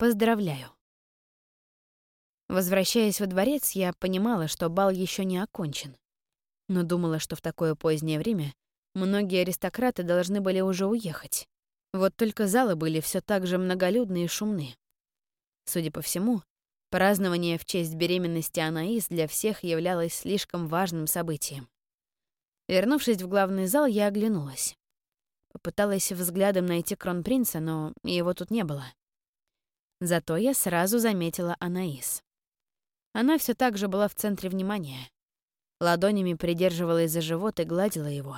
Поздравляю. Возвращаясь во дворец, я понимала, что бал еще не окончен. Но думала, что в такое позднее время многие аристократы должны были уже уехать. Вот только залы были все так же многолюдны и шумны. Судя по всему, празднование в честь беременности Анаис для всех являлось слишком важным событием. Вернувшись в главный зал, я оглянулась. Попыталась взглядом найти кронпринца, но его тут не было. Зато я сразу заметила Анаис. Она все так же была в центре внимания. Ладонями придерживалась за живот и гладила его.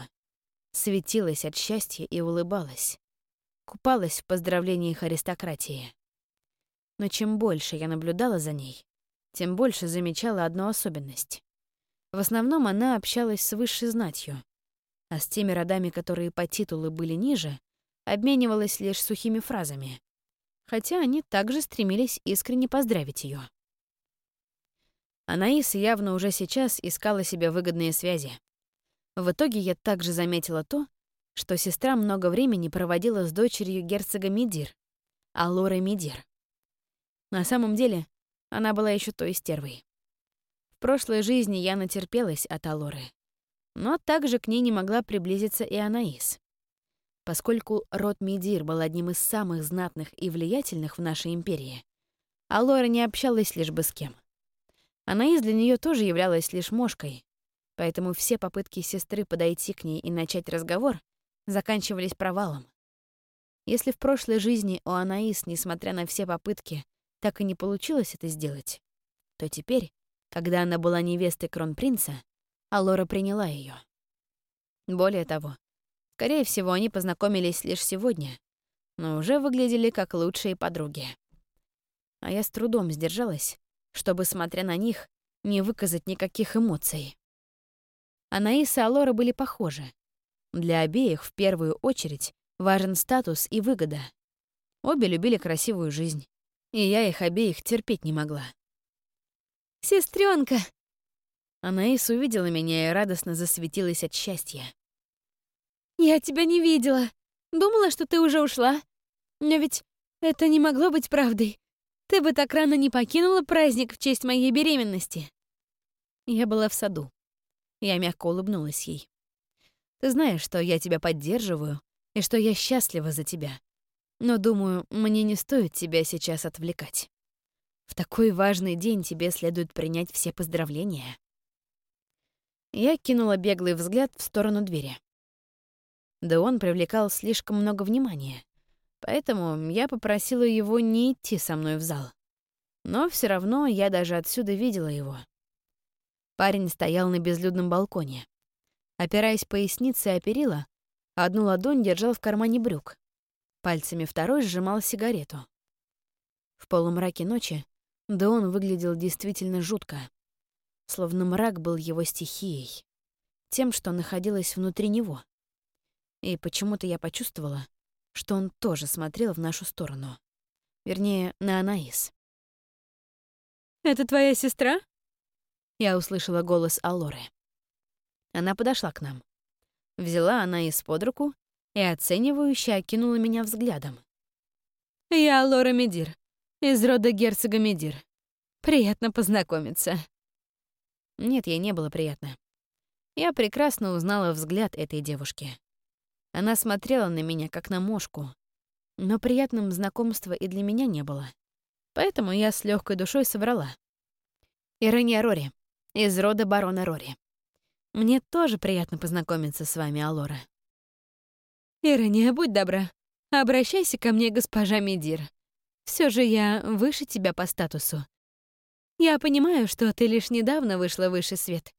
Светилась от счастья и улыбалась. Купалась в поздравлениях аристократии. Но чем больше я наблюдала за ней, тем больше замечала одну особенность. В основном она общалась с высшей знатью, а с теми родами, которые по титулу были ниже, обменивалась лишь сухими фразами, хотя они также стремились искренне поздравить ее. Анаис явно уже сейчас искала себе выгодные связи. В итоге я также заметила то, что сестра много времени проводила с дочерью герцога Мидир, Алорой Мидир. На самом деле, она была еще той стервой прошлой жизни я натерпелась от Алоры. Но также к ней не могла приблизиться и Анаис. Поскольку род Медир был одним из самых знатных и влиятельных в нашей империи, Алора не общалась лишь бы с кем. Анаис для нее тоже являлась лишь мошкой, поэтому все попытки сестры подойти к ней и начать разговор заканчивались провалом. Если в прошлой жизни у Анаис, несмотря на все попытки, так и не получилось это сделать, то теперь когда она была невестой кронпринца, Алора приняла ее. Более того, скорее всего, они познакомились лишь сегодня, но уже выглядели как лучшие подруги. А я с трудом сдержалась, чтобы, смотря на них, не выказать никаких эмоций. Анаис и Алора были похожи. Для обеих в первую очередь важен статус и выгода. Обе любили красивую жизнь, и я их обеих терпеть не могла. Сестренка! Анаис увидела меня и радостно засветилась от счастья. «Я тебя не видела. Думала, что ты уже ушла. Но ведь это не могло быть правдой. Ты бы так рано не покинула праздник в честь моей беременности». Я была в саду. Я мягко улыбнулась ей. «Ты знаешь, что я тебя поддерживаю и что я счастлива за тебя. Но, думаю, мне не стоит тебя сейчас отвлекать». В такой важный день тебе следует принять все поздравления. Я кинула беглый взгляд в сторону двери. Да он привлекал слишком много внимания, поэтому я попросила его не идти со мной в зал. Но все равно я даже отсюда видела его. Парень стоял на безлюдном балконе. Опираясь поясницей о перила, одну ладонь держал в кармане брюк. Пальцами второй сжимал сигарету. В полумраке ночи да он выглядел действительно жутко. Словно мрак был его стихией. Тем, что находилось внутри него. И почему-то я почувствовала, что он тоже смотрел в нашу сторону. Вернее, на Анаис. «Это твоя сестра?» Я услышала голос Алоры. Она подошла к нам. Взяла Анаис под руку и оценивающе окинула меня взглядом. «Я Алора Медир из рода герцога Медир. Приятно познакомиться». Нет, ей не было приятно. Я прекрасно узнала взгляд этой девушки. Она смотрела на меня, как на мошку. Но приятным знакомства и для меня не было. Поэтому я с легкой душой соврала. Ирэния Рори, из рода барона Рори. Мне тоже приятно познакомиться с вами, Алора. Ирэния, будь добра, обращайся ко мне, госпожа Медир. Все же я выше тебя по статусу. Я понимаю, что ты лишь недавно вышла выше свет,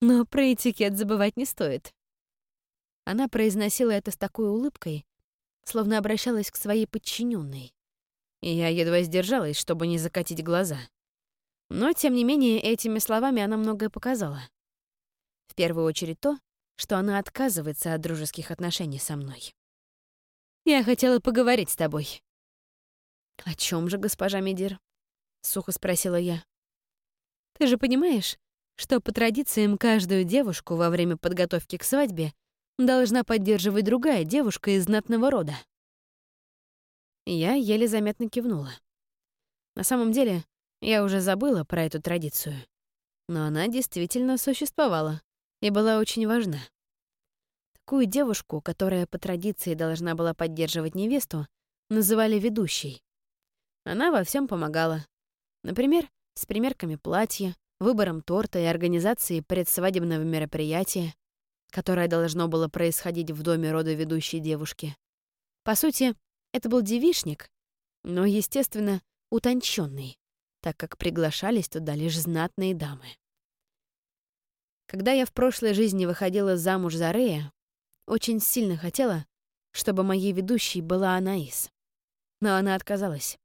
но про этикет забывать не стоит». Она произносила это с такой улыбкой, словно обращалась к своей подчиненной. И я едва сдержалась, чтобы не закатить глаза. Но, тем не менее, этими словами она многое показала. В первую очередь то, что она отказывается от дружеских отношений со мной. «Я хотела поговорить с тобой», «О чем же, госпожа Медир?» — сухо спросила я. «Ты же понимаешь, что по традициям каждую девушку во время подготовки к свадьбе должна поддерживать другая девушка из знатного рода?» Я еле заметно кивнула. На самом деле, я уже забыла про эту традицию. Но она действительно существовала и была очень важна. Такую девушку, которая по традиции должна была поддерживать невесту, называли ведущей. Она во всем помогала. Например, с примерками платья, выбором торта и организацией предсвадебного мероприятия, которое должно было происходить в доме рода ведущей девушки. По сути, это был девишник, но, естественно, утонченный, так как приглашались туда лишь знатные дамы. Когда я в прошлой жизни выходила замуж за Рея, очень сильно хотела, чтобы моей ведущей была Анаис. Но она отказалась.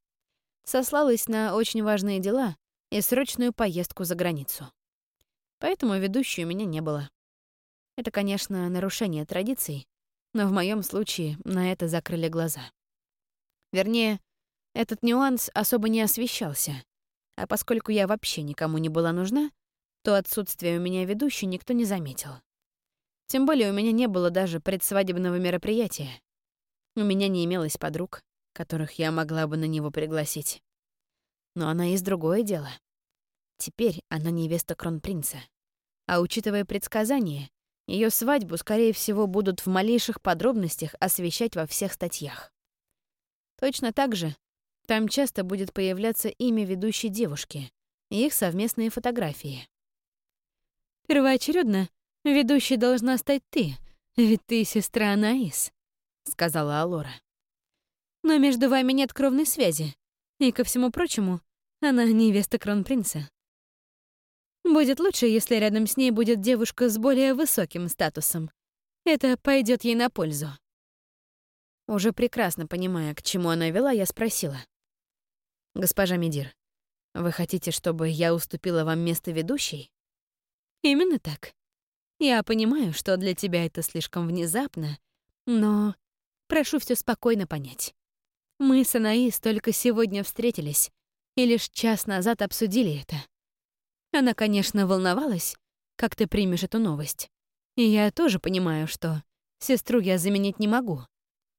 Сослалась на очень важные дела и срочную поездку за границу. Поэтому ведущей у меня не было. Это, конечно, нарушение традиций, но в моем случае на это закрыли глаза. Вернее, этот нюанс особо не освещался, а поскольку я вообще никому не была нужна, то отсутствие у меня ведущей никто не заметил. Тем более у меня не было даже предсвадебного мероприятия. У меня не имелось подруг, которых я могла бы на него пригласить. Но она есть другое дело. Теперь она невеста кронпринца. А учитывая предсказания, ее свадьбу, скорее всего, будут в малейших подробностях освещать во всех статьях. Точно так же там часто будет появляться имя ведущей девушки и их совместные фотографии. «Первоочередно ведущей должна стать ты, ведь ты сестра Анаис», — сказала Алора. «Но между вами нет кровной связи, и, ко всему прочему, она невеста кронпринца. Будет лучше, если рядом с ней будет девушка с более высоким статусом. Это пойдет ей на пользу. Уже прекрасно понимая, к чему она вела, я спросила. «Госпожа Медир, вы хотите, чтобы я уступила вам место ведущей?» «Именно так. Я понимаю, что для тебя это слишком внезапно, но прошу все спокойно понять. Мы с Анаис только сегодня встретились и лишь час назад обсудили это. Она, конечно, волновалась, как ты примешь эту новость. И я тоже понимаю, что сестру я заменить не могу.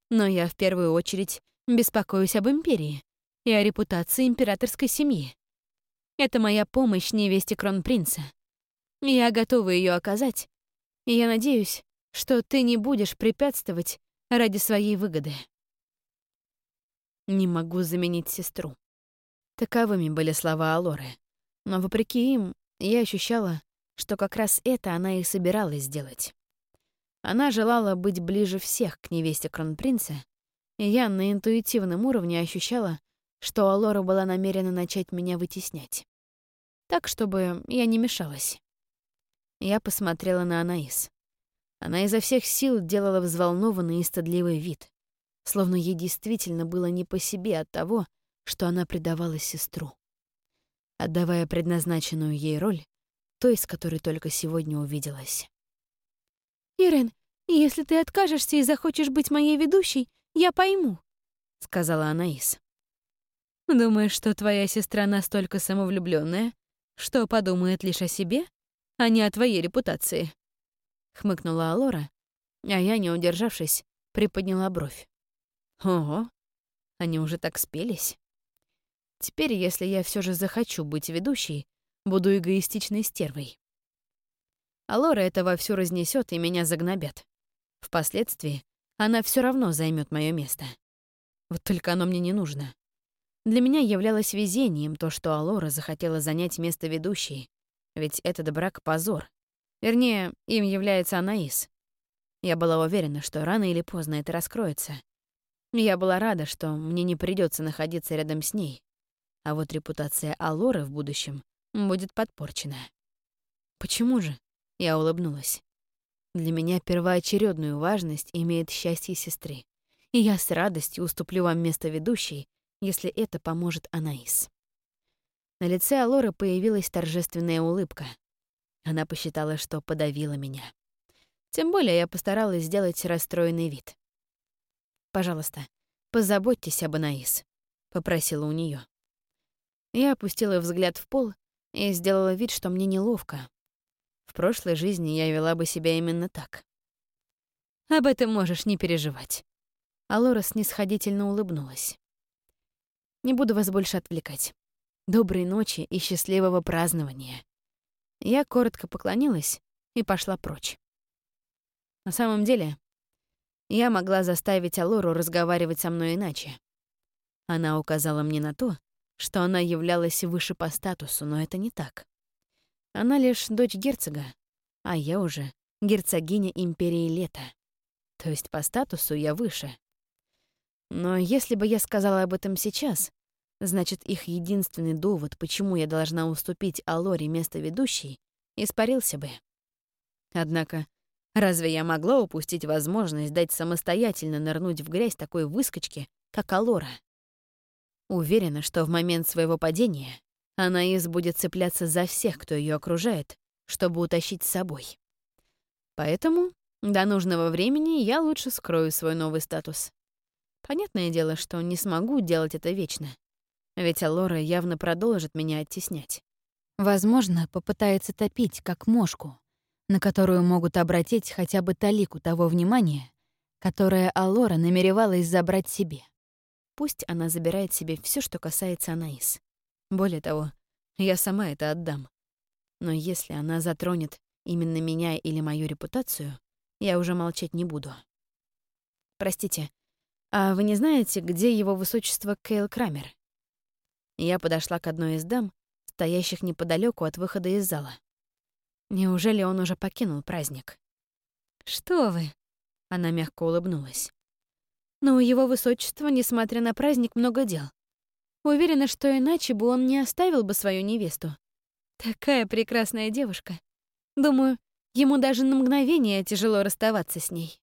Но я в первую очередь беспокоюсь об империи и о репутации императорской семьи. Это моя помощь невесте кронпринца. Я готова ее оказать, и я надеюсь, что ты не будешь препятствовать ради своей выгоды. Не могу заменить сестру. Таковыми были слова Алоры. Но вопреки им, я ощущала, что как раз это она и собиралась сделать. Она желала быть ближе всех к невесте кронпринца, и я на интуитивном уровне ощущала, что Алора была намерена начать меня вытеснять. Так, чтобы я не мешалась. Я посмотрела на Анаис. Она изо всех сил делала взволнованный и стыдливый вид, словно ей действительно было не по себе от того, что она предавала сестру отдавая предназначенную ей роль, той, с которой только сегодня увиделась. «Ирен, если ты откажешься и захочешь быть моей ведущей, я пойму», — сказала Анаис. «Думаешь, что твоя сестра настолько самовлюбленная, что подумает лишь о себе, а не о твоей репутации?» — хмыкнула Алора, а я, не удержавшись, приподняла бровь. «Ого, они уже так спелись». Теперь, если я все же захочу быть ведущей, буду эгоистичной стервой. А Лора это вовсю разнесет и меня загнобят. Впоследствии она все равно займет мое место. Вот только оно мне не нужно. Для меня являлось везением то, что Алора захотела занять место ведущей, ведь этот брак — позор. Вернее, им является Анаис. Я была уверена, что рано или поздно это раскроется. Я была рада, что мне не придется находиться рядом с ней, а вот репутация Алоры в будущем будет подпорчена. Почему же? Я улыбнулась. Для меня первоочередную важность имеет счастье сестры, и я с радостью уступлю вам место ведущей, если это поможет Анаис. На лице Алоры появилась торжественная улыбка. Она посчитала, что подавила меня. Тем более я постаралась сделать расстроенный вид. «Пожалуйста, позаботьтесь об Анаис», — попросила у нее. Я опустила взгляд в пол и сделала вид, что мне неловко. В прошлой жизни я вела бы себя именно так. Об этом можешь не переживать. Алора снисходительно улыбнулась. Не буду вас больше отвлекать. Доброй ночи и счастливого празднования. Я коротко поклонилась и пошла прочь. На самом деле, я могла заставить Алору разговаривать со мной иначе. Она указала мне на то, что она являлась выше по статусу, но это не так. Она лишь дочь герцога, а я уже герцогиня Империи Лета. То есть по статусу я выше. Но если бы я сказала об этом сейчас, значит, их единственный довод, почему я должна уступить Алоре место ведущей, испарился бы. Однако, разве я могла упустить возможность дать самостоятельно нырнуть в грязь такой выскочки, как Алора? Уверена, что в момент своего падения Анаис будет цепляться за всех, кто ее окружает, чтобы утащить с собой. Поэтому до нужного времени я лучше скрою свой новый статус. Понятное дело, что не смогу делать это вечно. Ведь Алора явно продолжит меня оттеснять. Возможно, попытается топить, как мошку, на которую могут обратить хотя бы талику того внимания, которое Алора намеревалась забрать себе. Пусть она забирает себе все, что касается Анаис. Более того, я сама это отдам. Но если она затронет именно меня или мою репутацию, я уже молчать не буду. Простите, а вы не знаете, где его высочество Кейл Крамер? Я подошла к одной из дам, стоящих неподалеку от выхода из зала. Неужели он уже покинул праздник? «Что вы?» — она мягко улыбнулась. «Но у его высочества, несмотря на праздник, много дел. Уверена, что иначе бы он не оставил бы свою невесту. Такая прекрасная девушка. Думаю, ему даже на мгновение тяжело расставаться с ней».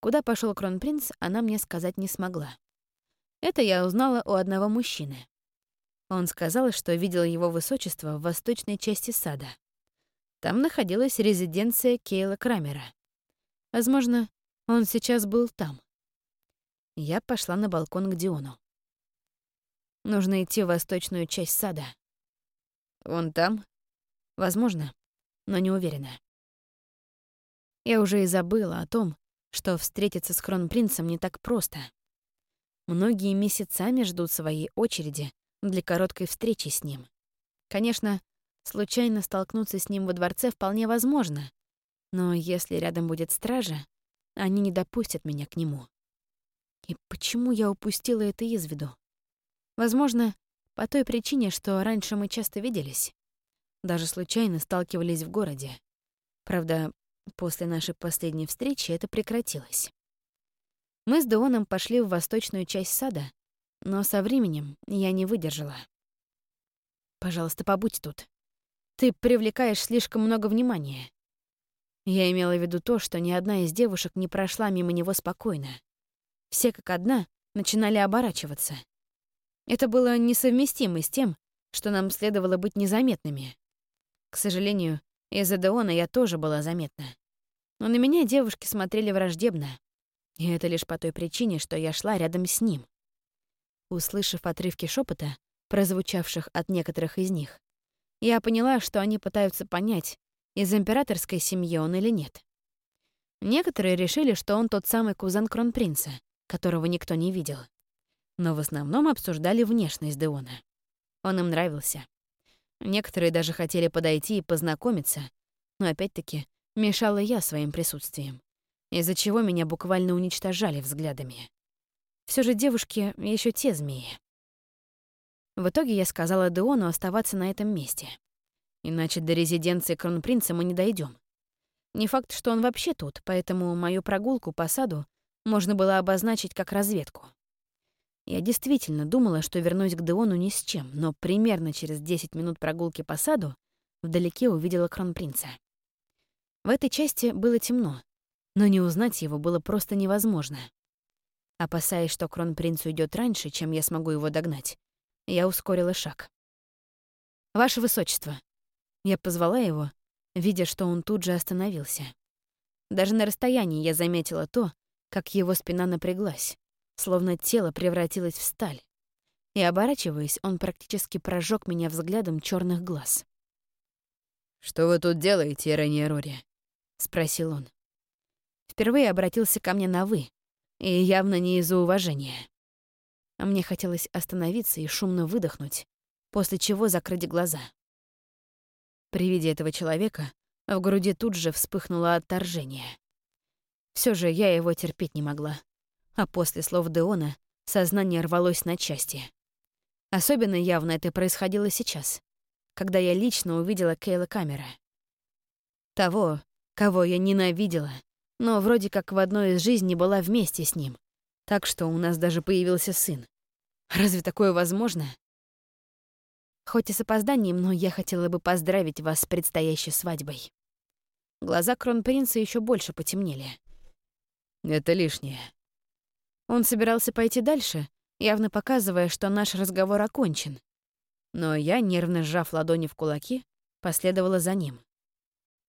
Куда пошел кронпринц, она мне сказать не смогла. Это я узнала у одного мужчины. Он сказал, что видел его высочество в восточной части сада. Там находилась резиденция Кейла Крамера. Возможно, он сейчас был там. Я пошла на балкон к Диону. Нужно идти в восточную часть сада. Вон там? Возможно, но не уверена. Я уже и забыла о том, что встретиться с кронпринцем не так просто. Многие месяцами ждут своей очереди для короткой встречи с ним. Конечно, случайно столкнуться с ним во дворце вполне возможно, но если рядом будет стража, они не допустят меня к нему. И почему я упустила это из виду? Возможно, по той причине, что раньше мы часто виделись. Даже случайно сталкивались в городе. Правда, после нашей последней встречи это прекратилось. Мы с Деоном пошли в восточную часть сада, но со временем я не выдержала. «Пожалуйста, побудь тут. Ты привлекаешь слишком много внимания». Я имела в виду то, что ни одна из девушек не прошла мимо него спокойно. Все как одна начинали оборачиваться. Это было несовместимо с тем, что нам следовало быть незаметными. К сожалению, из-за Деона я тоже была заметна. Но на меня девушки смотрели враждебно. И это лишь по той причине, что я шла рядом с ним. Услышав отрывки шепота, прозвучавших от некоторых из них, я поняла, что они пытаются понять, из императорской семьи он или нет. Некоторые решили, что он тот самый кузен кронпринца, которого никто не видел. Но в основном обсуждали внешность Деона. Он им нравился. Некоторые даже хотели подойти и познакомиться, но опять-таки мешала я своим присутствием из-за чего меня буквально уничтожали взглядами. Все же девушки еще те змеи. В итоге я сказала Деону оставаться на этом месте. Иначе до резиденции кронпринца мы не дойдем. Не факт, что он вообще тут, поэтому мою прогулку по саду можно было обозначить как разведку. Я действительно думала, что вернусь к Деону ни с чем, но примерно через 10 минут прогулки по саду вдалеке увидела кронпринца. В этой части было темно, но не узнать его было просто невозможно. Опасаясь, что кронпринц уйдет раньше, чем я смогу его догнать, я ускорила шаг. «Ваше Высочество!» Я позвала его, видя, что он тут же остановился. Даже на расстоянии я заметила то, как его спина напряглась, словно тело превратилось в сталь. И, оборачиваясь, он практически прожег меня взглядом черных глаз. «Что вы тут делаете, Ирэния Рори?» — спросил он впервые обратился ко мне на «вы», и явно не из-за уважения. мне хотелось остановиться и шумно выдохнуть, после чего закрыть глаза. При виде этого человека в груди тут же вспыхнуло отторжение. Все же я его терпеть не могла, а после слов Деона сознание рвалось на части. Особенно явно это происходило сейчас, когда я лично увидела Кейла Камера. Того, кого я ненавидела, но вроде как в одной из жизней была вместе с ним, так что у нас даже появился сын. Разве такое возможно? Хоть и с опозданием, но я хотела бы поздравить вас с предстоящей свадьбой. Глаза кронпринца еще больше потемнели. Это лишнее. Он собирался пойти дальше, явно показывая, что наш разговор окончен. Но я, нервно сжав ладони в кулаки, последовала за ним.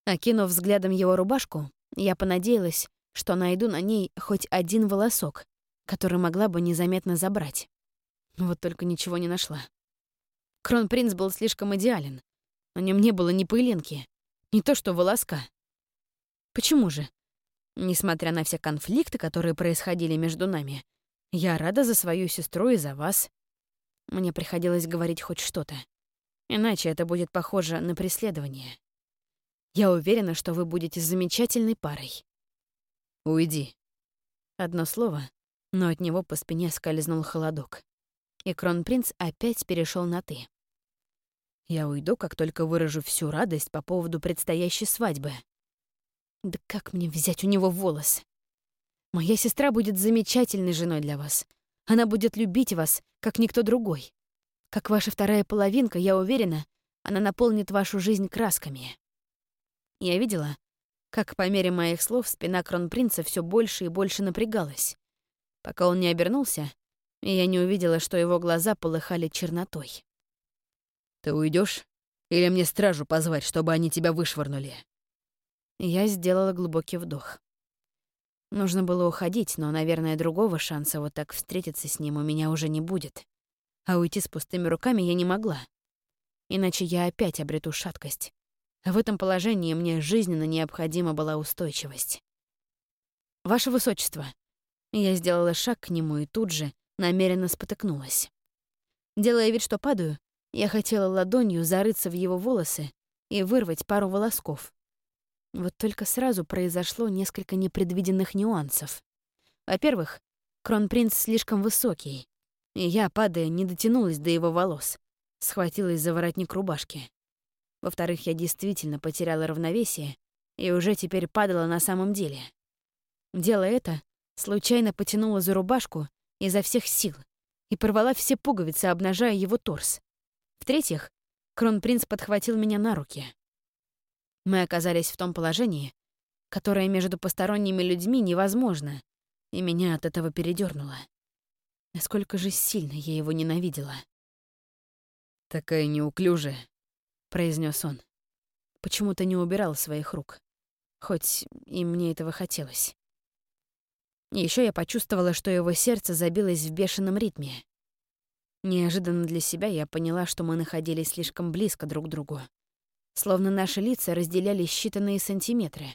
Окинув взглядом его рубашку, я понадеялась, что найду на ней хоть один волосок, который могла бы незаметно забрать. Вот только ничего не нашла. Кронпринц был слишком идеален. На нем не было ни пылинки, не то что волоска. Почему же? Несмотря на все конфликты, которые происходили между нами, я рада за свою сестру и за вас. Мне приходилось говорить хоть что-то. Иначе это будет похоже на преследование. Я уверена, что вы будете замечательной парой. Уйди. Одно слово, но от него по спине скользнул холодок. И кронпринц опять перешел на «ты». Я уйду, как только выражу всю радость по поводу предстоящей свадьбы. Да как мне взять у него волос? Моя сестра будет замечательной женой для вас. Она будет любить вас, как никто другой. Как ваша вторая половинка, я уверена, она наполнит вашу жизнь красками. Я видела, как по мере моих слов спина кронпринца все больше и больше напрягалась, пока он не обернулся, и я не увидела, что его глаза полыхали чернотой. «Ты уйдешь? Или мне стражу позвать, чтобы они тебя вышвырнули?» Я сделала глубокий вдох. Нужно было уходить, но, наверное, другого шанса вот так встретиться с ним у меня уже не будет. А уйти с пустыми руками я не могла. Иначе я опять обрету шаткость. В этом положении мне жизненно необходима была устойчивость. «Ваше Высочество!» Я сделала шаг к нему и тут же намеренно спотыкнулась. Делая вид, что падаю, я хотела ладонью зарыться в его волосы и вырвать пару волосков. Вот только сразу произошло несколько непредвиденных нюансов. Во-первых, кронпринц слишком высокий, и я, падая, не дотянулась до его волос, схватилась за воротник рубашки. Во-вторых, я действительно потеряла равновесие и уже теперь падала на самом деле. Делая это, случайно потянула за рубашку изо всех сил и порвала все пуговицы, обнажая его торс. В-третьих, кронпринц подхватил меня на руки. Мы оказались в том положении, которое между посторонними людьми невозможно, и меня от этого передёрнуло. Насколько же сильно я его ненавидела. «Такая неуклюжая», произнес он. Почему-то не убирал своих рук, хоть и мне этого хотелось. Еще я почувствовала, что его сердце забилось в бешеном ритме. Неожиданно для себя я поняла, что мы находились слишком близко друг к другу. Словно наши лица разделяли считанные сантиметры.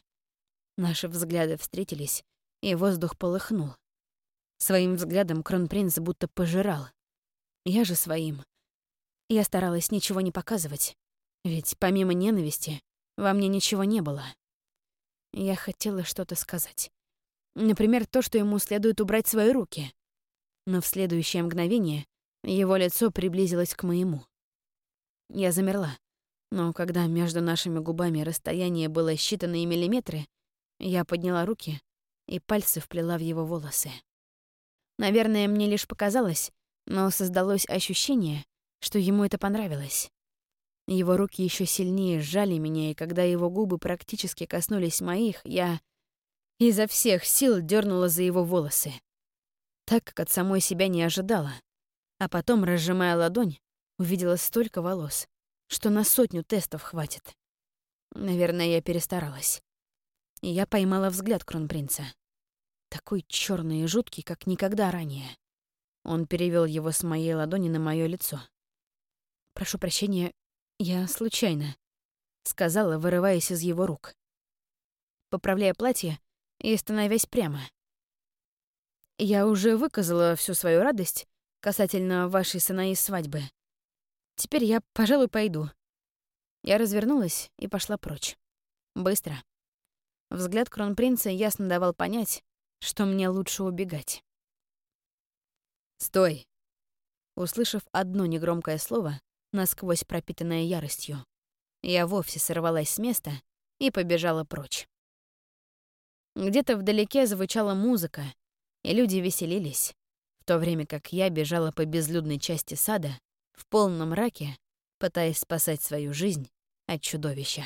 Наши взгляды встретились, и воздух полыхнул. Своим взглядом кронпринц будто пожирал. Я же своим. Я старалась ничего не показывать, ведь помимо ненависти во мне ничего не было. Я хотела что-то сказать. Например, то, что ему следует убрать свои руки. Но в следующее мгновение его лицо приблизилось к моему. Я замерла, но когда между нашими губами расстояние было считанные миллиметры, я подняла руки и пальцы вплела в его волосы. Наверное, мне лишь показалось, но создалось ощущение, что ему это понравилось. Его руки еще сильнее сжали меня, и когда его губы практически коснулись моих, я изо всех сил дернула за его волосы. Так, как от самой себя не ожидала. А потом, разжимая ладонь, увидела столько волос, что на сотню тестов хватит. Наверное, я перестаралась. И я поймала взгляд кронпринца. Такой черный и жуткий, как никогда ранее. Он перевел его с моей ладони на мое лицо. «Прошу прощения, «Я случайно», — сказала, вырываясь из его рук. Поправляя платье и становясь прямо. Я уже выказала всю свою радость, касательно вашей Санаи свадьбы. Теперь я, пожалуй, пойду». Я развернулась и пошла прочь. Быстро. Взгляд кронпринца ясно давал понять, что мне лучше убегать. «Стой!» Услышав одно негромкое слово, насквозь пропитанное яростью, я вовсе сорвалась с места и побежала прочь. Где-то вдалеке звучала музыка, и люди веселились, в то время как я бежала по безлюдной части сада в полном мраке, пытаясь спасать свою жизнь от чудовища.